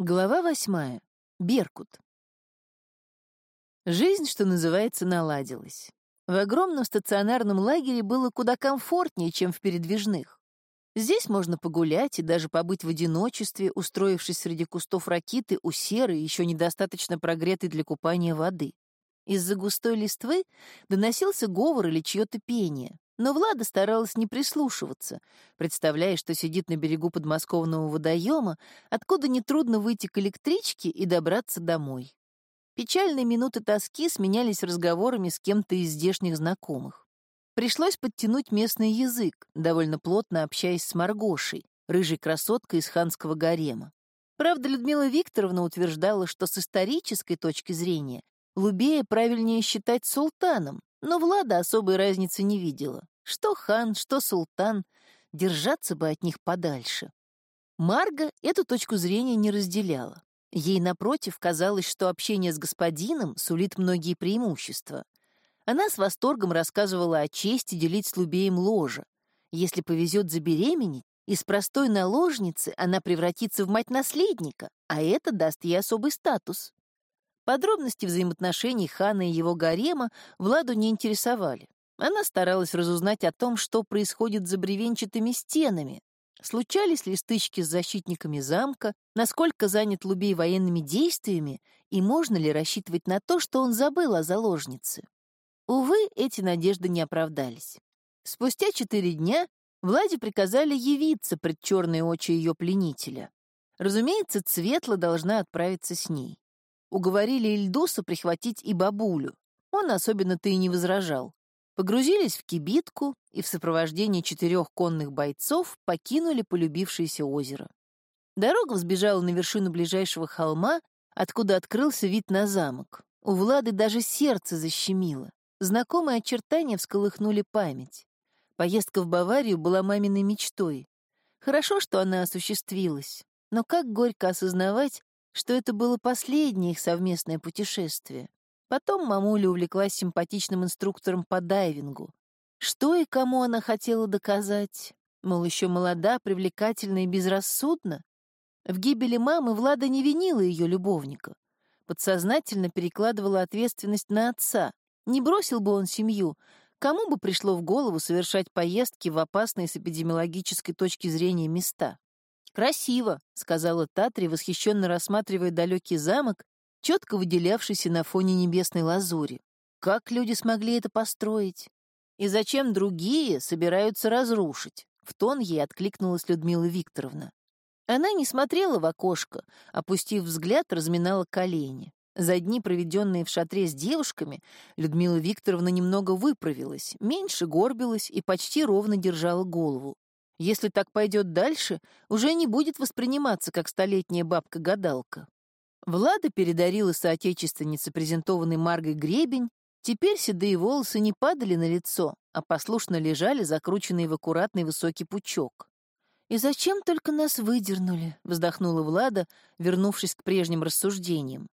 Глава восьмая. Беркут. Жизнь, что называется, наладилась. В огромном стационарном лагере было куда комфортнее, чем в передвижных. Здесь можно погулять и даже побыть в одиночестве, устроившись среди кустов ракиты у серой, еще недостаточно прогретой для купания воды. Из-за густой листвы доносился говор или чье-то пение. Но Влада старалась не прислушиваться, представляя, что сидит на берегу подмосковного водоема, откуда нетрудно выйти к электричке и добраться домой. Печальные минуты тоски сменялись разговорами с кем-то из здешних знакомых. Пришлось подтянуть местный язык, довольно плотно общаясь с Маргошей, рыжей красоткой из ханского гарема. Правда, Людмила Викторовна утверждала, что с исторической точки зрения Лубея правильнее считать султаном, но Влада особой разницы не видела. Что хан, что султан, держаться бы от них подальше. Марга эту точку зрения не разделяла. Ей, напротив, казалось, что общение с господином сулит многие преимущества. Она с восторгом рассказывала о чести делить с Лубеем ложа. Если повезет забеременеть, из простой наложницы она превратится в мать наследника, а это даст ей особый статус. Подробности взаимоотношений хана и его гарема Владу не интересовали. Она старалась разузнать о том, что происходит за бревенчатыми стенами. Случались ли стычки с защитниками замка, насколько занят Лубей военными действиями, и можно ли рассчитывать на то, что он забыл о заложнице. Увы, эти надежды не оправдались. Спустя четыре дня Владе приказали явиться пред черные очи ее пленителя. Разумеется, Цветла должна отправиться с ней. Уговорили Ильдуса прихватить и бабулю. Он особенно-то и не возражал погрузились в кибитку и в сопровождении четырех конных бойцов покинули полюбившееся озеро. Дорога взбежала на вершину ближайшего холма, откуда открылся вид на замок. У Влады даже сердце защемило. Знакомые очертания всколыхнули память. Поездка в Баварию была маминой мечтой. Хорошо, что она осуществилась, но как горько осознавать, что это было последнее их совместное путешествие. Потом мамуля увлеклась симпатичным инструктором по дайвингу. Что и кому она хотела доказать? Мол, еще молода, привлекательна и безрассудна? В гибели мамы Влада не винила ее любовника. Подсознательно перекладывала ответственность на отца. Не бросил бы он семью, кому бы пришло в голову совершать поездки в опасные с эпидемиологической точки зрения места? «Красиво», — сказала Татри, восхищенно рассматривая далекий замок четко выделявшийся на фоне небесной лазури. Как люди смогли это построить? И зачем другие собираются разрушить? В тон ей откликнулась Людмила Викторовна. Она не смотрела в окошко, опустив взгляд, разминала колени. За дни, проведенные в шатре с девушками, Людмила Викторовна немного выправилась, меньше горбилась и почти ровно держала голову. Если так пойдет дальше, уже не будет восприниматься как столетняя бабка-гадалка. Влада передарила соотечественнице презентованный Маргой гребень, теперь седые волосы не падали на лицо, а послушно лежали, закрученные в аккуратный высокий пучок. «И зачем только нас выдернули?» — вздохнула Влада, вернувшись к прежним рассуждениям.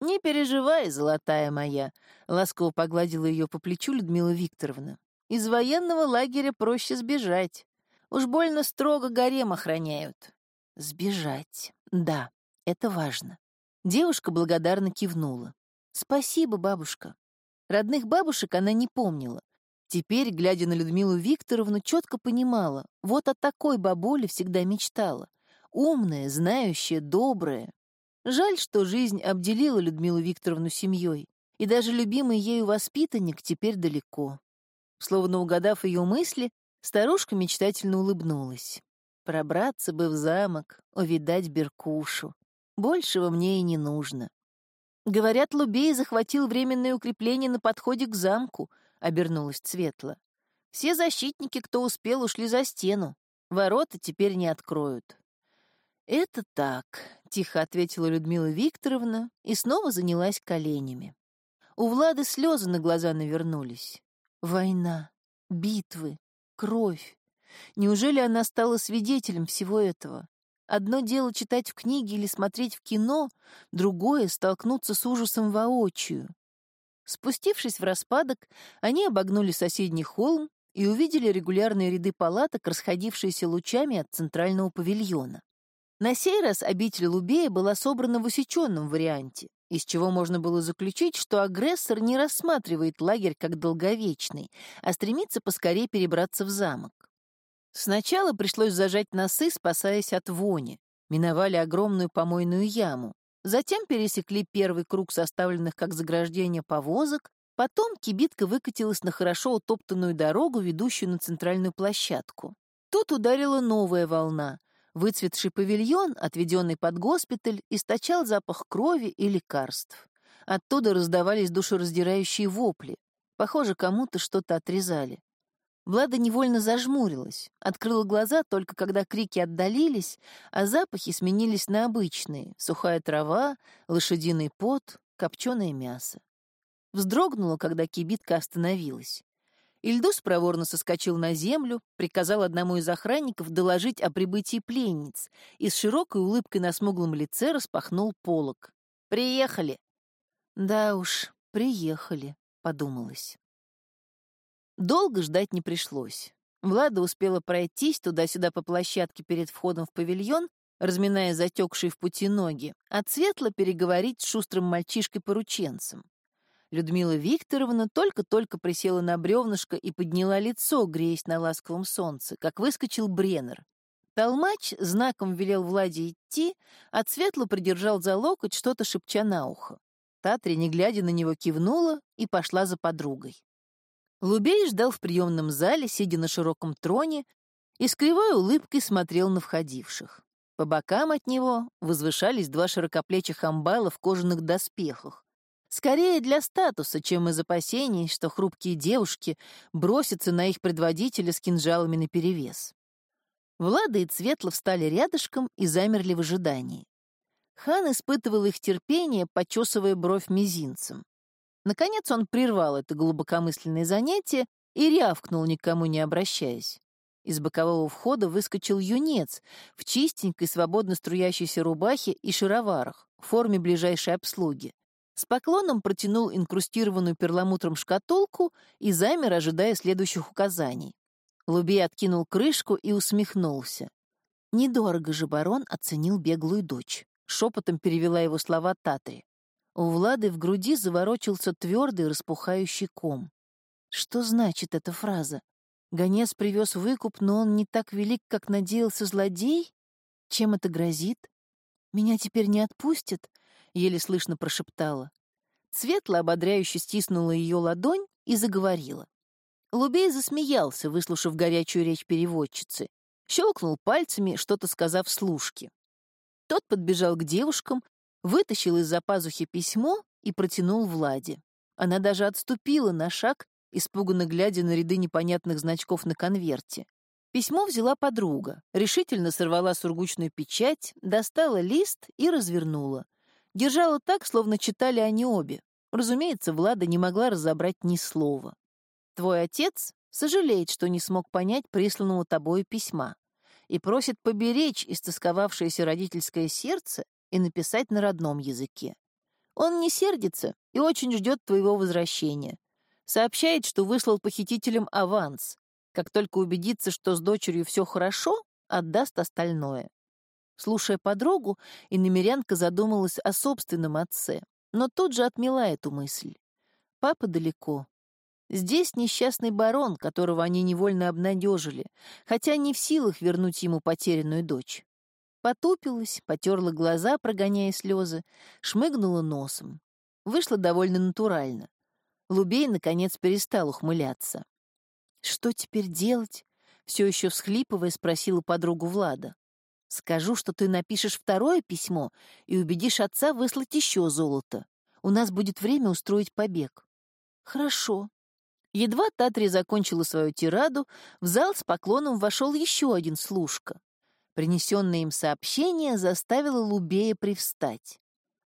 «Не переживай, золотая моя», — ласково погладила ее по плечу Людмила Викторовна. «Из военного лагеря проще сбежать. Уж больно строго гарем охраняют». «Сбежать, да, это важно. Девушка благодарно кивнула. «Спасибо, бабушка». Родных бабушек она не помнила. Теперь, глядя на Людмилу Викторовну, четко понимала, вот о такой бабуле всегда мечтала. Умная, знающая, добрая. Жаль, что жизнь обделила Людмилу Викторовну семьей, и даже любимый ею воспитанник теперь далеко. Словно угадав ее мысли, старушка мечтательно улыбнулась. Пробраться бы в замок, увидать Беркушу. Большего мне и не нужно. Говорят, Лубей захватил временное укрепление на подходе к замку, — обернулась Светла. Все защитники, кто успел, ушли за стену. Ворота теперь не откроют. «Это так», — тихо ответила Людмила Викторовна и снова занялась коленями. У Влады слезы на глаза навернулись. Война, битвы, кровь. Неужели она стала свидетелем всего этого? Одно дело читать в книге или смотреть в кино, другое — столкнуться с ужасом воочию. Спустившись в распадок, они обогнули соседний холм и увидели регулярные ряды палаток, расходившиеся лучами от центрального павильона. На сей раз обитель Лубея была собрана в усеченном варианте, из чего можно было заключить, что агрессор не рассматривает лагерь как долговечный, а стремится поскорее перебраться в замок. Сначала пришлось зажать носы, спасаясь от вони. Миновали огромную помойную яму. Затем пересекли первый круг составленных как заграждение повозок, потом кибитка выкатилась на хорошо утоптанную дорогу, ведущую на центральную площадку. Тут ударила новая волна. Выцветший павильон, отведенный под госпиталь, источал запах крови и лекарств. Оттуда раздавались душераздирающие вопли. Похоже, кому-то что-то отрезали. Влада невольно зажмурилась, открыла глаза только когда крики отдалились, а запахи сменились на обычные — сухая трава, лошадиный пот, копченое мясо. Вздрогнула, когда кибитка остановилась. Ильдус проворно соскочил на землю, приказал одному из охранников доложить о прибытии пленниц и с широкой улыбкой на смуглом лице распахнул полог. «Приехали!» «Да уж, приехали», — подумалось. Долго ждать не пришлось. Влада успела пройтись туда-сюда по площадке перед входом в павильон, разминая затекшие в пути ноги, а Светла переговорить с шустрым мальчишкой-порученцем. Людмила Викторовна только-только присела на бревнышко и подняла лицо, греясь на ласковом солнце, как выскочил Бреннер. Толмач знаком велел Владе идти, а Светлу придержал за локоть, что-то шепча на ухо. Татри, не глядя на него, кивнула и пошла за подругой. Лубей ждал в приемном зале, сидя на широком троне, и с кривой улыбкой смотрел на входивших. По бокам от него возвышались два широкоплечих амбала в кожаных доспехах, Скорее для статуса, чем из опасений, что хрупкие девушки бросятся на их предводителя с кинжалами наперевес. Влада и Цветлов встали рядышком и замерли в ожидании. Хан испытывал их терпение, почесывая бровь мизинцем. Наконец он прервал это глубокомысленное занятие и рявкнул, никому не обращаясь. Из бокового входа выскочил юнец в чистенькой, свободно струящейся рубахе и шароварах в форме ближайшей обслуги. С поклоном протянул инкрустированную перламутром шкатулку и замер, ожидая следующих указаний. Луби откинул крышку и усмехнулся. Недорого же барон оценил беглую дочь. Шепотом перевела его слова Татри. У Влады в груди заворочился твердый распухающий ком. Что значит эта фраза? Гонец привез выкуп, но он не так велик, как надеялся злодей? Чем это грозит? Меня теперь не отпустят? еле слышно прошептала. Светла ободряюще стиснула ее ладонь и заговорила. Лубей засмеялся, выслушав горячую речь переводчицы, щелкнул пальцами, что-то сказав служке. Тот подбежал к девушкам, вытащил из-за пазухи письмо и протянул Владе. Она даже отступила на шаг, испуганно глядя на ряды непонятных значков на конверте. Письмо взяла подруга, решительно сорвала сургучную печать, достала лист и развернула. Держала так, словно читали они обе. Разумеется, Влада не могла разобрать ни слова. Твой отец сожалеет, что не смог понять присланного тобою письма и просит поберечь истосковавшееся родительское сердце и написать на родном языке. Он не сердится и очень ждет твоего возвращения. Сообщает, что выслал похитителям аванс. Как только убедится, что с дочерью все хорошо, отдаст остальное. Слушая подругу, иномерянка задумалась о собственном отце, но тут же отмела эту мысль. Папа далеко. Здесь несчастный барон, которого они невольно обнадежили, хотя не в силах вернуть ему потерянную дочь. Потупилась, потерла глаза, прогоняя слезы, шмыгнула носом. Вышло довольно натурально. Лубей, наконец, перестал ухмыляться. «Что теперь делать?» — все еще всхлипывая, спросила подругу Влада. Скажу, что ты напишешь второе письмо и убедишь отца выслать еще золото. У нас будет время устроить побег. Хорошо. Едва Татри закончила свою тираду, в зал с поклоном вошел еще один служка. Принесенное им сообщение заставило Лубея привстать.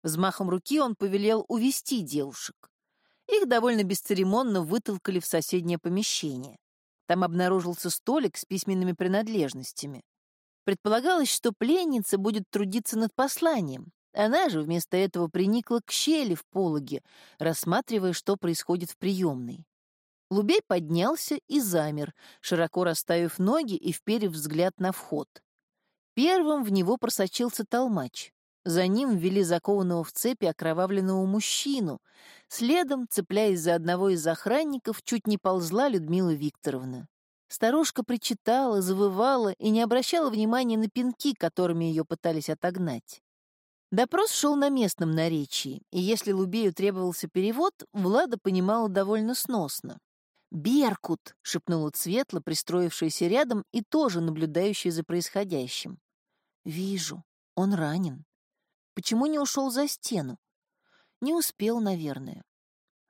Взмахом руки он повелел увести девушек. Их довольно бесцеремонно вытолкали в соседнее помещение. Там обнаружился столик с письменными принадлежностями. Предполагалось, что пленница будет трудиться над посланием. Она же вместо этого приникла к щели в пологе, рассматривая, что происходит в приемной. Лубей поднялся и замер, широко расставив ноги и вперев взгляд на вход. Первым в него просочился толмач. За ним ввели закованного в цепи окровавленного мужчину. Следом, цепляясь за одного из охранников, чуть не ползла Людмила Викторовна. Старушка причитала, завывала и не обращала внимания на пинки, которыми ее пытались отогнать. Допрос шел на местном наречии, и если Лубею требовался перевод, Влада понимала довольно сносно. «Беркут!» — шепнула Цветла, пристроившаяся рядом и тоже наблюдающая за происходящим. «Вижу, он ранен. Почему не ушел за стену? Не успел, наверное».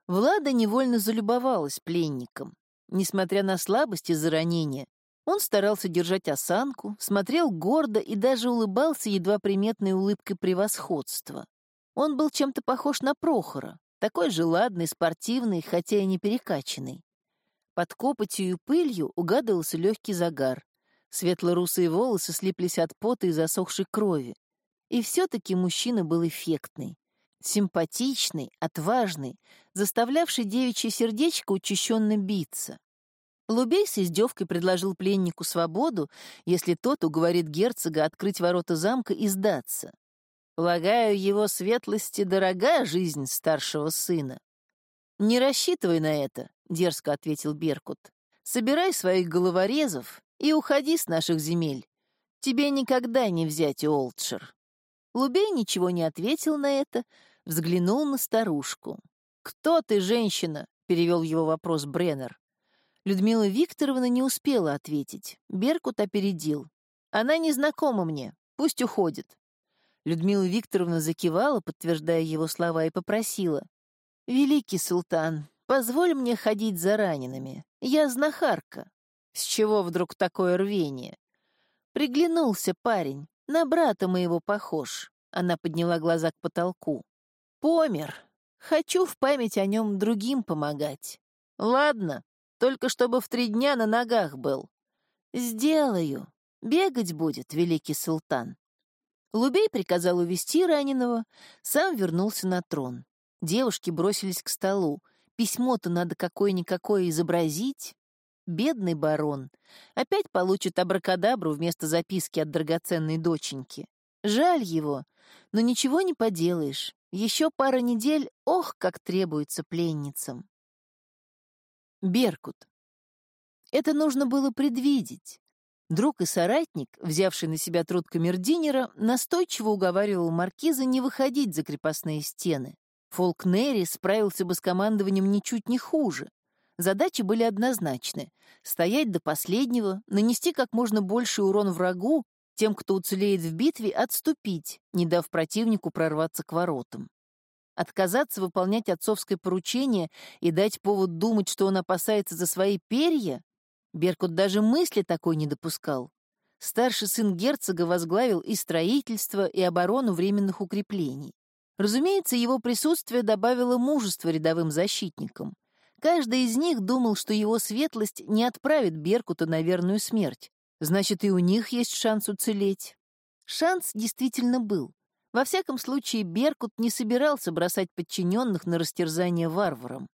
Влада невольно залюбовалась пленником. Несмотря на слабость из-за ранения, он старался держать осанку, смотрел гордо и даже улыбался едва приметной улыбкой превосходства. Он был чем-то похож на Прохора, такой же ладный, спортивный, хотя и не перекачанный. Под копотью и пылью угадывался легкий загар. Светло-русые волосы слиплись от пота и засохшей крови. И все-таки мужчина был эффектный. Симпатичный, отважный, заставлявший девичье сердечко учащенно биться. Лубей с издевкой предложил пленнику свободу, если тот уговорит герцога открыть ворота замка и сдаться. Полагаю, его светлости дорога жизнь старшего сына. «Не рассчитывай на это», — дерзко ответил Беркут. «Собирай своих головорезов и уходи с наших земель. Тебе никогда не взять Олдшир». Лубей ничего не ответил на это, взглянул на старушку. «Кто ты, женщина?» — перевел его вопрос Бреннер. Людмила Викторовна не успела ответить. Беркут опередил. «Она не знакома мне. Пусть уходит». Людмила Викторовна закивала, подтверждая его слова, и попросила. «Великий султан, позволь мне ходить за ранеными. Я знахарка». С чего вдруг такое рвение? Приглянулся парень, на брата моего похож. Она подняла глаза к потолку. Помер. Хочу в память о нем другим помогать. Ладно, только чтобы в три дня на ногах был. Сделаю. Бегать будет, великий султан. Лубей приказал увести раненого, сам вернулся на трон. Девушки бросились к столу. Письмо-то надо какое-никакое изобразить. Бедный барон. Опять получит абракадабру вместо записки от драгоценной доченьки. Жаль его, но ничего не поделаешь. Еще пара недель, ох, как требуется пленницам. Беркут. Это нужно было предвидеть. Друг и соратник, взявший на себя труд камердинера, настойчиво уговаривал маркиза не выходить за крепостные стены. Фолкнери справился бы с командованием ничуть не хуже. Задачи были однозначны — стоять до последнего, нанести как можно больший урон врагу, тем, кто уцелеет в битве, отступить, не дав противнику прорваться к воротам. Отказаться выполнять отцовское поручение и дать повод думать, что он опасается за свои перья? Беркут даже мысли такой не допускал. Старший сын герцога возглавил и строительство, и оборону временных укреплений. Разумеется, его присутствие добавило мужества рядовым защитникам. Каждый из них думал, что его светлость не отправит Беркута на верную смерть. Значит, и у них есть шанс уцелеть. Шанс действительно был. Во всяком случае, Беркут не собирался бросать подчиненных на растерзание варварам.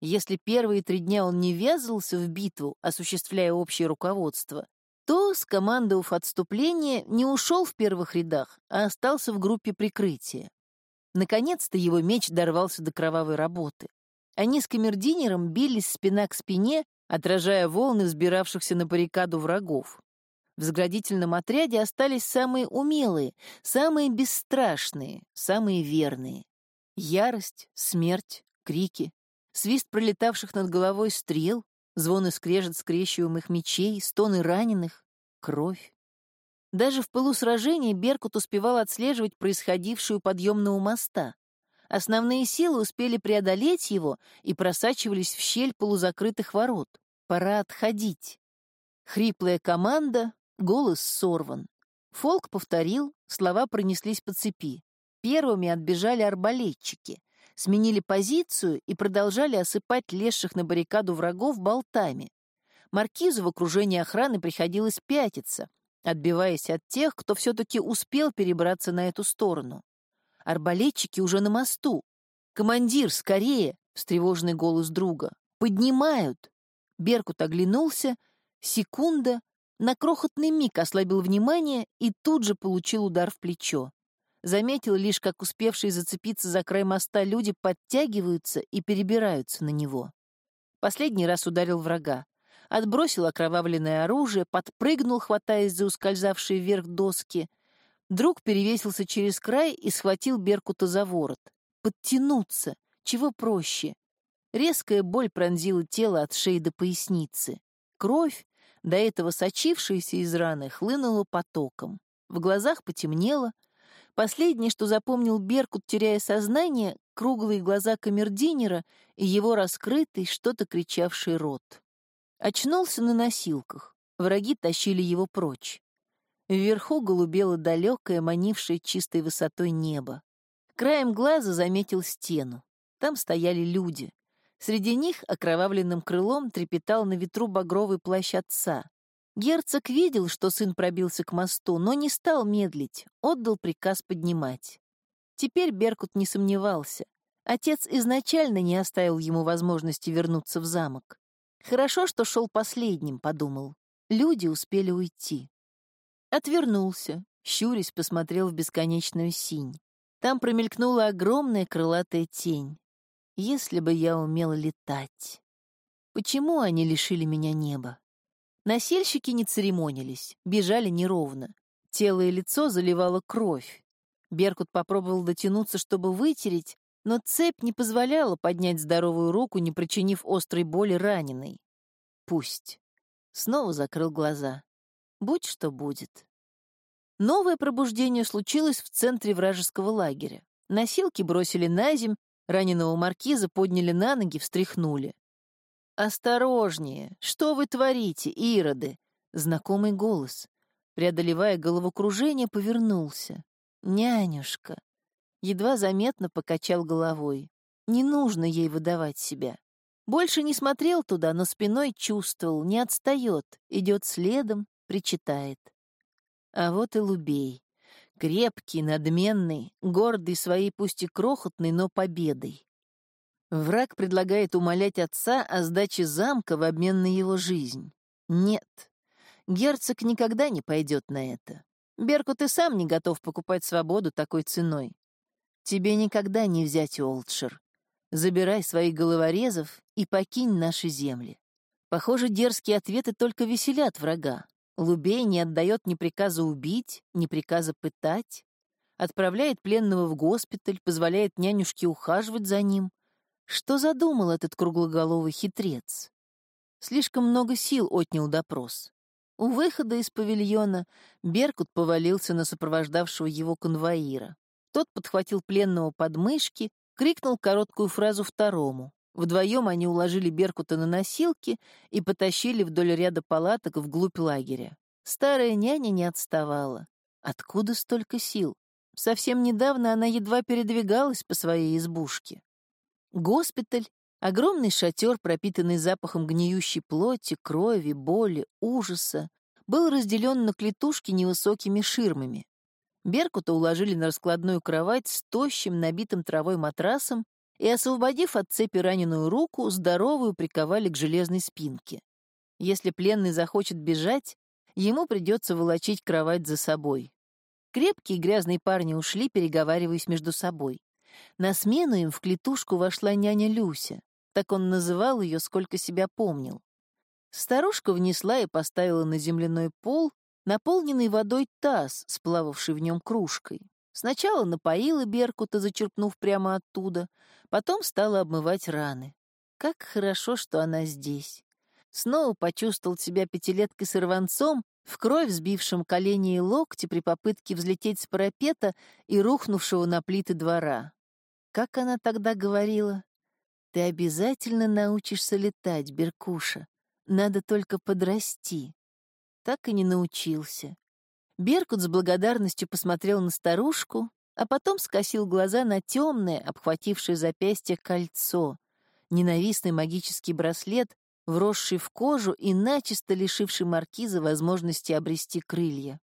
Если первые три дня он не ввязывался в битву, осуществляя общее руководство, то, скомандовав отступление, не ушел в первых рядах, а остался в группе прикрытия. Наконец-то его меч дорвался до кровавой работы. Они с камердинером бились спина к спине, отражая волны взбиравшихся на баррикаду врагов. В заградительном отряде остались самые умелые, самые бесстрашные, самые верные. Ярость, смерть, крики, свист пролетавших над головой стрел, звон и скрежет скрещиваемых мечей, стоны раненых, кровь. Даже в пылу сражения Беркут успевал отслеживать происходившую подъемного моста. Основные силы успели преодолеть его и просачивались в щель полузакрытых ворот. Пора отходить. Хриплая команда, Голос сорван. Фолк повторил, слова пронеслись по цепи. Первыми отбежали арбалетчики, сменили позицию и продолжали осыпать лезших на баррикаду врагов болтами. Маркизу в окружении охраны приходилось пятиться, отбиваясь от тех, кто все-таки успел перебраться на эту сторону. Арбалетчики уже на мосту. «Командир, скорее!» — встревоженный голос друга. «Поднимают!» Беркут оглянулся. Секунда, на крохотный миг ослабил внимание и тут же получил удар в плечо. Заметил лишь, как успевшие зацепиться за край моста люди подтягиваются и перебираются на него. Последний раз ударил врага. Отбросил окровавленное оружие, подпрыгнул, хватаясь за ускользавшие вверх доски. Друг перевесился через край и схватил Беркута за ворот. Подтянуться. Чего проще? Резкая боль пронзила тело от шеи до поясницы. Кровь, до этого сочившаяся из раны, хлынула потоком. В глазах потемнело. Последнее, что запомнил Беркут, теряя сознание, круглые глаза камердинера и его раскрытый, что-то кричавший рот. Очнулся на носилках. Враги тащили его прочь. Вверху голубело далекое, манившее чистой высотой небо. Краем глаза заметил стену. Там стояли люди. Среди них окровавленным крылом трепетал на ветру багровый плащ отца. Герцог видел, что сын пробился к мосту, но не стал медлить, отдал приказ поднимать. Теперь Беркут не сомневался. Отец изначально не оставил ему возможности вернуться в замок. Хорошо, что шел последним, подумал. Люди успели уйти. Отвернулся, щурясь посмотрел в бесконечную синь. Там промелькнула огромная крылатая тень. Если бы я умела летать. Почему они лишили меня неба? Носильщики не церемонились, бежали неровно. Тело и лицо заливало кровь. Беркут попробовал дотянуться, чтобы вытереть, но цепь не позволяла поднять здоровую руку, не причинив острой боли раненой. Пусть. Снова закрыл глаза. Будь что будет. Новое пробуждение случилось в центре вражеского лагеря. Носилки бросили на земь, Раненого маркиза подняли на ноги, встряхнули. «Осторожнее! Что вы творите, ироды?» Знакомый голос. Преодолевая головокружение, повернулся. «Нянюшка!» Едва заметно покачал головой. Не нужно ей выдавать себя. Больше не смотрел туда, но спиной чувствовал, не отстает, идет следом, причитает. А вот и Лубей. Крепкий, надменный, гордый своей пусть и крохотной, но победой. Враг предлагает умолять отца о сдаче замка в обмен на его жизнь. Нет, герцог никогда не пойдет на это. Беркут и сам не готов покупать свободу такой ценой. Тебе никогда не взять Олдшир. Забирай своих головорезов и покинь наши земли. Похоже, дерзкие ответы только веселят врага. Лубей не отдает ни приказа убить, ни приказа пытать, отправляет пленного в госпиталь, позволяет нянюшке ухаживать за ним. Что задумал этот круглоголовый хитрец? Слишком много сил отнял допрос. У выхода из павильона Беркут повалился на сопровождавшего его конвоира. Тот подхватил пленного под мышки, крикнул короткую фразу второму. Вдвоем они уложили Беркута на носилки и потащили вдоль ряда палаток вглубь лагеря. Старая няня не отставала. Откуда столько сил? Совсем недавно она едва передвигалась по своей избушке. Госпиталь, огромный шатер, пропитанный запахом гниющей плоти, крови, боли, ужаса, был разделен на клетушки невысокими ширмами. Беркута уложили на раскладную кровать с тощим, набитым травой матрасом и, освободив от цепи раненую руку, здоровую приковали к железной спинке. Если пленный захочет бежать, ему придется волочить кровать за собой. Крепкие грязные парни ушли, переговариваясь между собой. На смену им в клетушку вошла няня Люся. Так он называл ее, сколько себя помнил. Старушка внесла и поставила на земляной пол наполненный водой таз, сплававший в нем кружкой. Сначала напоила Беркута, зачерпнув прямо оттуда, потом стала обмывать раны. Как хорошо, что она здесь. Снова почувствовал себя пятилеткой-сорванцом, в кровь сбившим колени и локти при попытке взлететь с парапета и рухнувшего на плиты двора. Как она тогда говорила? «Ты обязательно научишься летать, Беркуша. Надо только подрасти». Так и не научился. Беркут с благодарностью посмотрел на старушку, а потом скосил глаза на темное, обхватившее запястье кольцо, ненавистный магический браслет, вросший в кожу и начисто лишивший маркиза возможности обрести крылья.